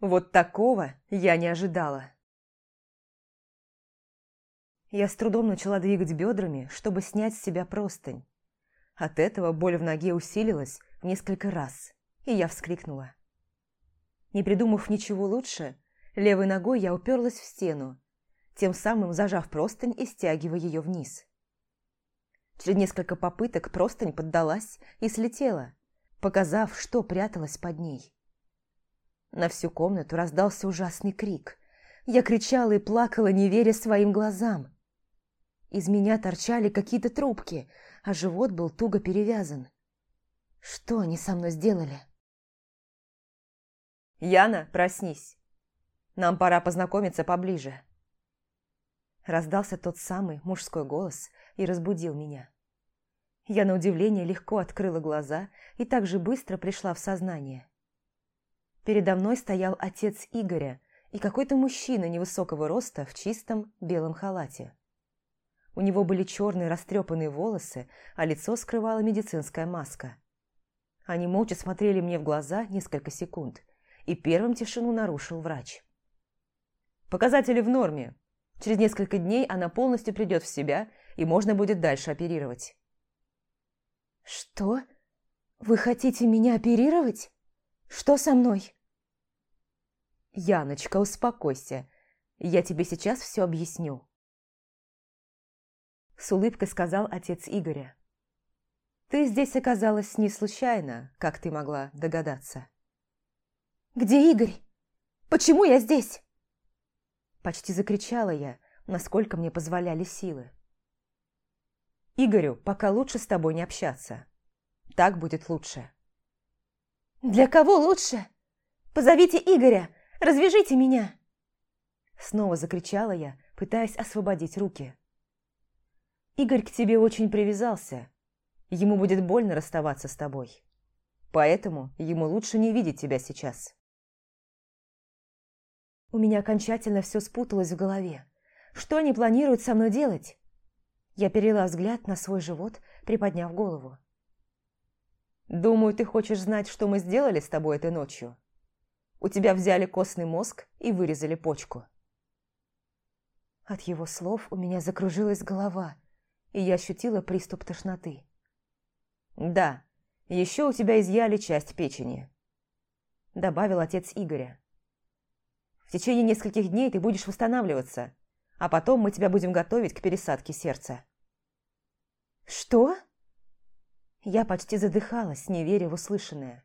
Вот такого я не ожидала. Я с трудом начала двигать бедрами, чтобы снять с себя простынь. От этого боль в ноге усилилась в несколько раз, и я вскрикнула. Не придумав ничего лучше, левой ногой я уперлась в стену, тем самым зажав простынь и стягивая ее вниз. Через несколько попыток простынь поддалась и слетела, показав, что пряталось под ней. На всю комнату раздался ужасный крик. Я кричала и плакала, не веря своим глазам. Из меня торчали какие-то трубки, а живот был туго перевязан. Что они со мной сделали? «Яна, проснись. Нам пора познакомиться поближе». Раздался тот самый мужской голос и разбудил меня. Я на удивление легко открыла глаза и так же быстро пришла в сознание. Передо мной стоял отец Игоря и какой-то мужчина невысокого роста в чистом белом халате. У него были черные растрепанные волосы, а лицо скрывала медицинская маска. Они молча смотрели мне в глаза несколько секунд, и первым тишину нарушил врач. «Показатели в норме. Через несколько дней она полностью придет в себя, и можно будет дальше оперировать». «Что? Вы хотите меня оперировать? Что со мной?» «Яночка, успокойся. Я тебе сейчас все объясню». С улыбкой сказал отец Игоря. «Ты здесь оказалась не случайно, как ты могла догадаться». «Где Игорь? Почему я здесь?» Почти закричала я, насколько мне позволяли силы. «Игорю, пока лучше с тобой не общаться. Так будет лучше». «Для кого лучше? Позовите Игоря, развяжите меня!» Снова закричала я, пытаясь освободить руки. Игорь к тебе очень привязался. Ему будет больно расставаться с тобой. Поэтому ему лучше не видеть тебя сейчас. У меня окончательно все спуталось в голове. Что они планируют со мной делать? Я перела взгляд на свой живот, приподняв голову. «Думаю, ты хочешь знать, что мы сделали с тобой этой ночью. У тебя взяли костный мозг и вырезали почку». От его слов у меня закружилась голова – и я ощутила приступ тошноты. «Да, еще у тебя изъяли часть печени», – добавил отец Игоря. «В течение нескольких дней ты будешь восстанавливаться, а потом мы тебя будем готовить к пересадке сердца». «Что?» Я почти задыхалась, не веря в услышанное.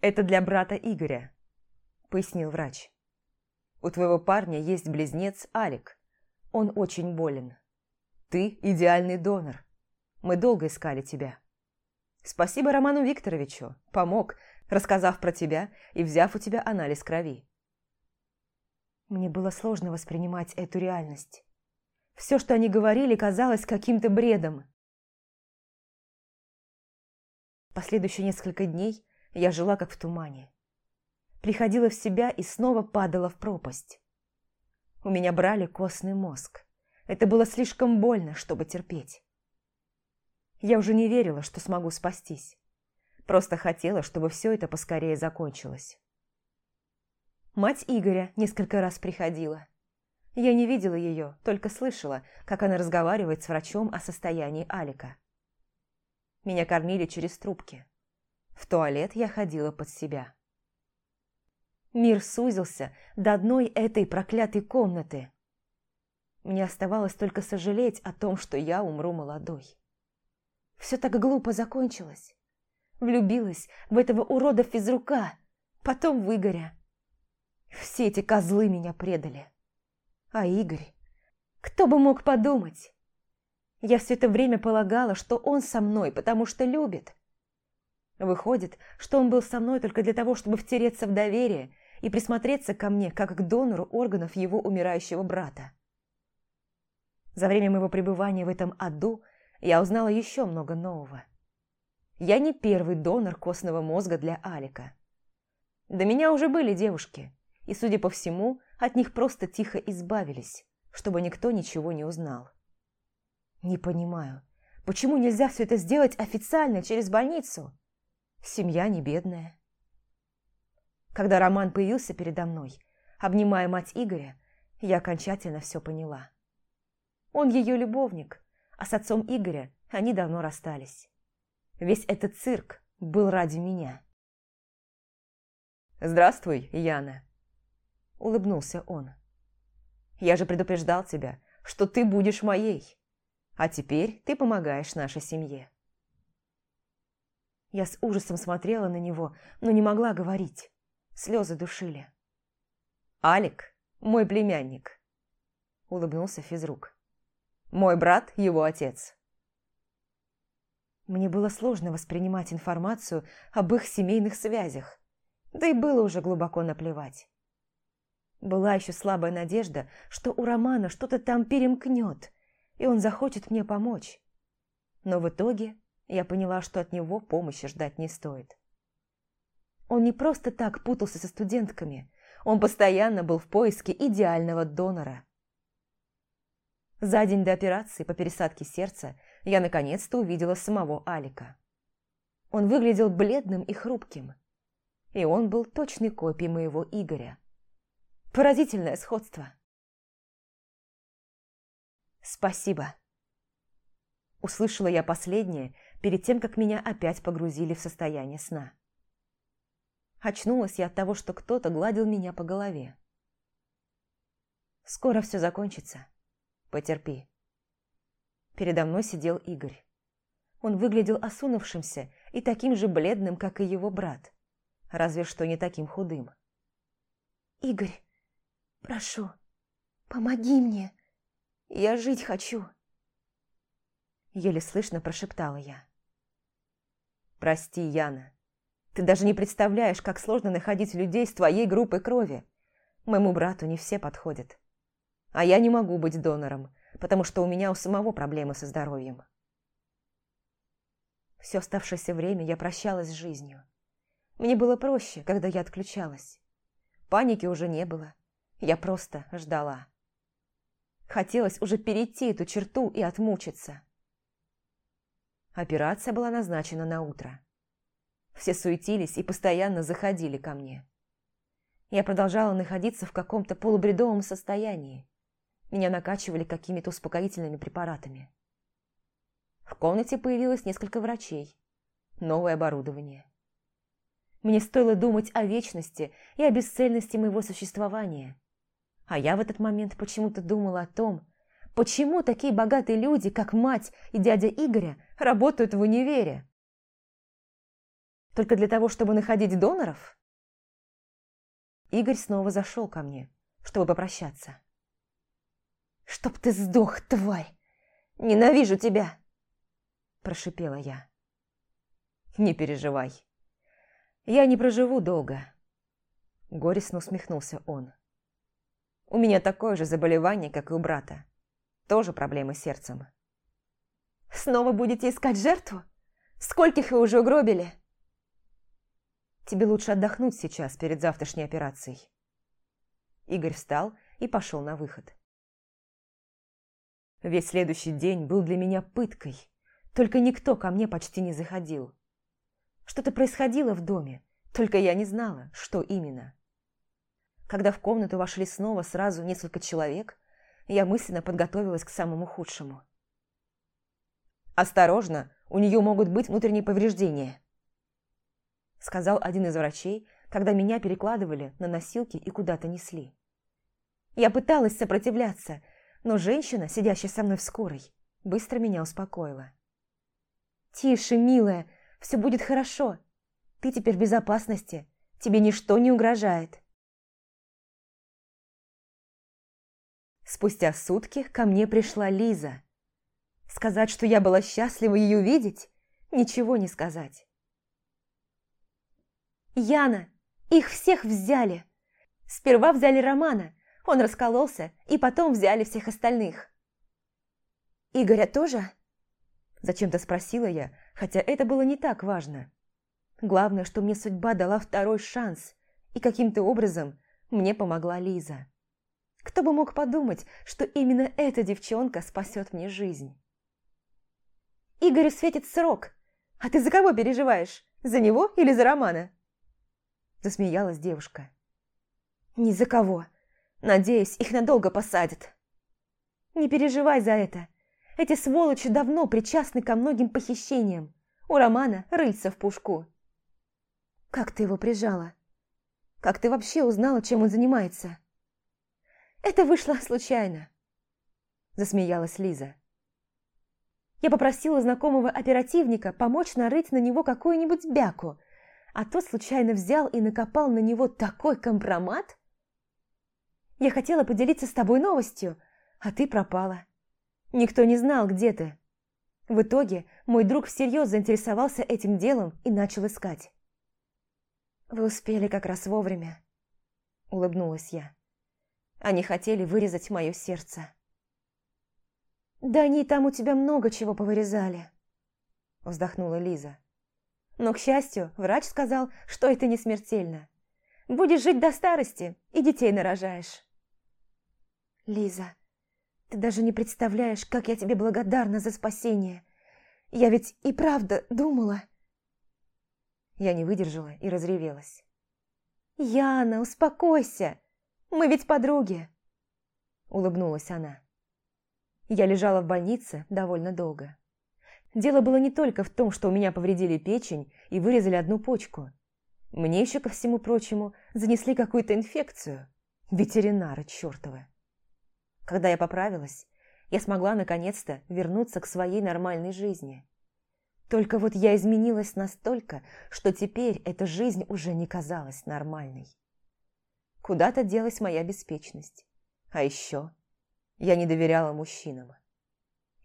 «Это для брата Игоря», – пояснил врач. «У твоего парня есть близнец Алик. Он очень болен. Ты идеальный донор. Мы долго искали тебя. Спасибо Роману Викторовичу. Помог, рассказав про тебя и взяв у тебя анализ крови. Мне было сложно воспринимать эту реальность. Все, что они говорили, казалось каким-то бредом. Последующие несколько дней я жила как в тумане. Приходила в себя и снова падала в пропасть. У меня брали костный мозг. Это было слишком больно, чтобы терпеть. Я уже не верила, что смогу спастись. Просто хотела, чтобы все это поскорее закончилось. Мать Игоря несколько раз приходила. Я не видела ее, только слышала, как она разговаривает с врачом о состоянии Алика. Меня кормили через трубки. В туалет я ходила под себя. Мир сузился до одной этой проклятой комнаты. Мне оставалось только сожалеть о том, что я умру молодой. Все так глупо закончилось. Влюбилась в этого урода физрука, потом в Игоря. Все эти козлы меня предали. А Игорь? Кто бы мог подумать? Я все это время полагала, что он со мной, потому что любит. Выходит, что он был со мной только для того, чтобы втереться в доверие и присмотреться ко мне, как к донору органов его умирающего брата. За время моего пребывания в этом аду я узнала еще много нового. Я не первый донор костного мозга для Алика. До меня уже были девушки, и, судя по всему, от них просто тихо избавились, чтобы никто ничего не узнал. Не понимаю, почему нельзя все это сделать официально через больницу? Семья не бедная. Когда Роман появился передо мной, обнимая мать Игоря, я окончательно все поняла. Он ее любовник, а с отцом Игоря они давно расстались. Весь этот цирк был ради меня. «Здравствуй, Яна», – улыбнулся он. «Я же предупреждал тебя, что ты будешь моей, а теперь ты помогаешь нашей семье». Я с ужасом смотрела на него, но не могла говорить. Слезы душили. «Алик – мой племянник», – улыбнулся физрук. «Мой брат – его отец». Мне было сложно воспринимать информацию об их семейных связях, да и было уже глубоко наплевать. Была еще слабая надежда, что у Романа что-то там перемкнет, и он захочет мне помочь. Но в итоге я поняла, что от него помощи ждать не стоит. Он не просто так путался со студентками, он постоянно был в поиске идеального донора. За день до операции по пересадке сердца я наконец-то увидела самого Алика. Он выглядел бледным и хрупким, и он был точной копией моего Игоря. Поразительное сходство. «Спасибо», – услышала я последнее перед тем, как меня опять погрузили в состояние сна. Очнулась я от того, что кто-то гладил меня по голове. «Скоро все закончится. Потерпи». Передо мной сидел Игорь. Он выглядел осунувшимся и таким же бледным, как и его брат, разве что не таким худым. «Игорь, прошу, помоги мне. Я жить хочу». Еле слышно прошептала я. «Прости, Яна. Ты даже не представляешь, как сложно находить людей с твоей группой крови. Моему брату не все подходят. А я не могу быть донором, потому что у меня у самого проблемы со здоровьем». Все оставшееся время я прощалась с жизнью. Мне было проще, когда я отключалась. Паники уже не было. Я просто ждала. Хотелось уже перейти эту черту и отмучиться. Операция была назначена на утро. Все суетились и постоянно заходили ко мне. Я продолжала находиться в каком-то полубредовом состоянии. Меня накачивали какими-то успокоительными препаратами. В комнате появилось несколько врачей. Новое оборудование. Мне стоило думать о вечности и о бесцельности моего существования. А я в этот момент почему-то думала о том, почему такие богатые люди, как мать и дядя Игоря, работают в универе. Только для того, чтобы находить доноров? Игорь снова зашел ко мне, чтобы попрощаться. «Чтоб ты сдох, тварь! Ненавижу тебя!» Прошипела я. «Не переживай, я не проживу долго. Горестно усмехнулся он. У меня такое же заболевание, как и у брата. Тоже проблемы с сердцем. Снова будете искать жертву? Скольких вы уже угробили? Тебе лучше отдохнуть сейчас, перед завтрашней операцией. Игорь встал и пошел на выход. Весь следующий день был для меня пыткой, только никто ко мне почти не заходил. Что-то происходило в доме, только я не знала, что именно. Когда в комнату вошли снова сразу несколько человек, я мысленно подготовилась к самому худшему. «Осторожно, у нее могут быть внутренние повреждения», сказал один из врачей, когда меня перекладывали на носилки и куда-то несли. Я пыталась сопротивляться, но женщина, сидящая со мной в скорой, быстро меня успокоила. «Тише, милая, все будет хорошо. Ты теперь в безопасности. Тебе ничто не угрожает. Спустя сутки ко мне пришла Лиза. Сказать, что я была счастлива ее видеть, ничего не сказать. «Яна, их всех взяли. Сперва взяли Романа, он раскололся, и потом взяли всех остальных». «Игоря тоже?» Зачем-то спросила я, хотя это было не так важно. Главное, что мне судьба дала второй шанс, и каким-то образом мне помогла Лиза. Кто бы мог подумать, что именно эта девчонка спасет мне жизнь. Игорю светит срок, а ты за кого переживаешь? За него или за Романа? – засмеялась девушка. «Ни за кого. Надеюсь, их надолго посадят». «Не переживай за это. Эти сволочи давно причастны ко многим похищениям. У Романа рыльца в пушку». «Как ты его прижала? Как ты вообще узнала, чем он занимается?» «Это вышло случайно», – засмеялась Лиза. Я попросила знакомого оперативника помочь нарыть на него какую-нибудь бяку, а тот случайно взял и накопал на него такой компромат. Я хотела поделиться с тобой новостью, а ты пропала. Никто не знал, где ты. В итоге мой друг всерьез заинтересовался этим делом и начал искать. «Вы успели как раз вовремя», — улыбнулась я. «Они хотели вырезать мое сердце». «Да они там у тебя много чего повырезали», – вздохнула Лиза. «Но, к счастью, врач сказал, что это не смертельно. Будешь жить до старости и детей нарожаешь». «Лиза, ты даже не представляешь, как я тебе благодарна за спасение. Я ведь и правда думала...» Я не выдержала и разревелась. «Яна, успокойся! Мы ведь подруги!» Улыбнулась она. Я лежала в больнице довольно долго. Дело было не только в том, что у меня повредили печень и вырезали одну почку. Мне еще, ко всему прочему, занесли какую-то инфекцию. Ветеринары чертовы. Когда я поправилась, я смогла наконец-то вернуться к своей нормальной жизни. Только вот я изменилась настолько, что теперь эта жизнь уже не казалась нормальной. Куда-то делась моя беспечность. А еще я не доверяла мужчинам.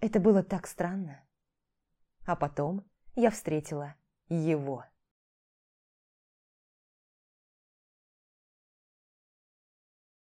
Это было так странно. А потом я встретила его.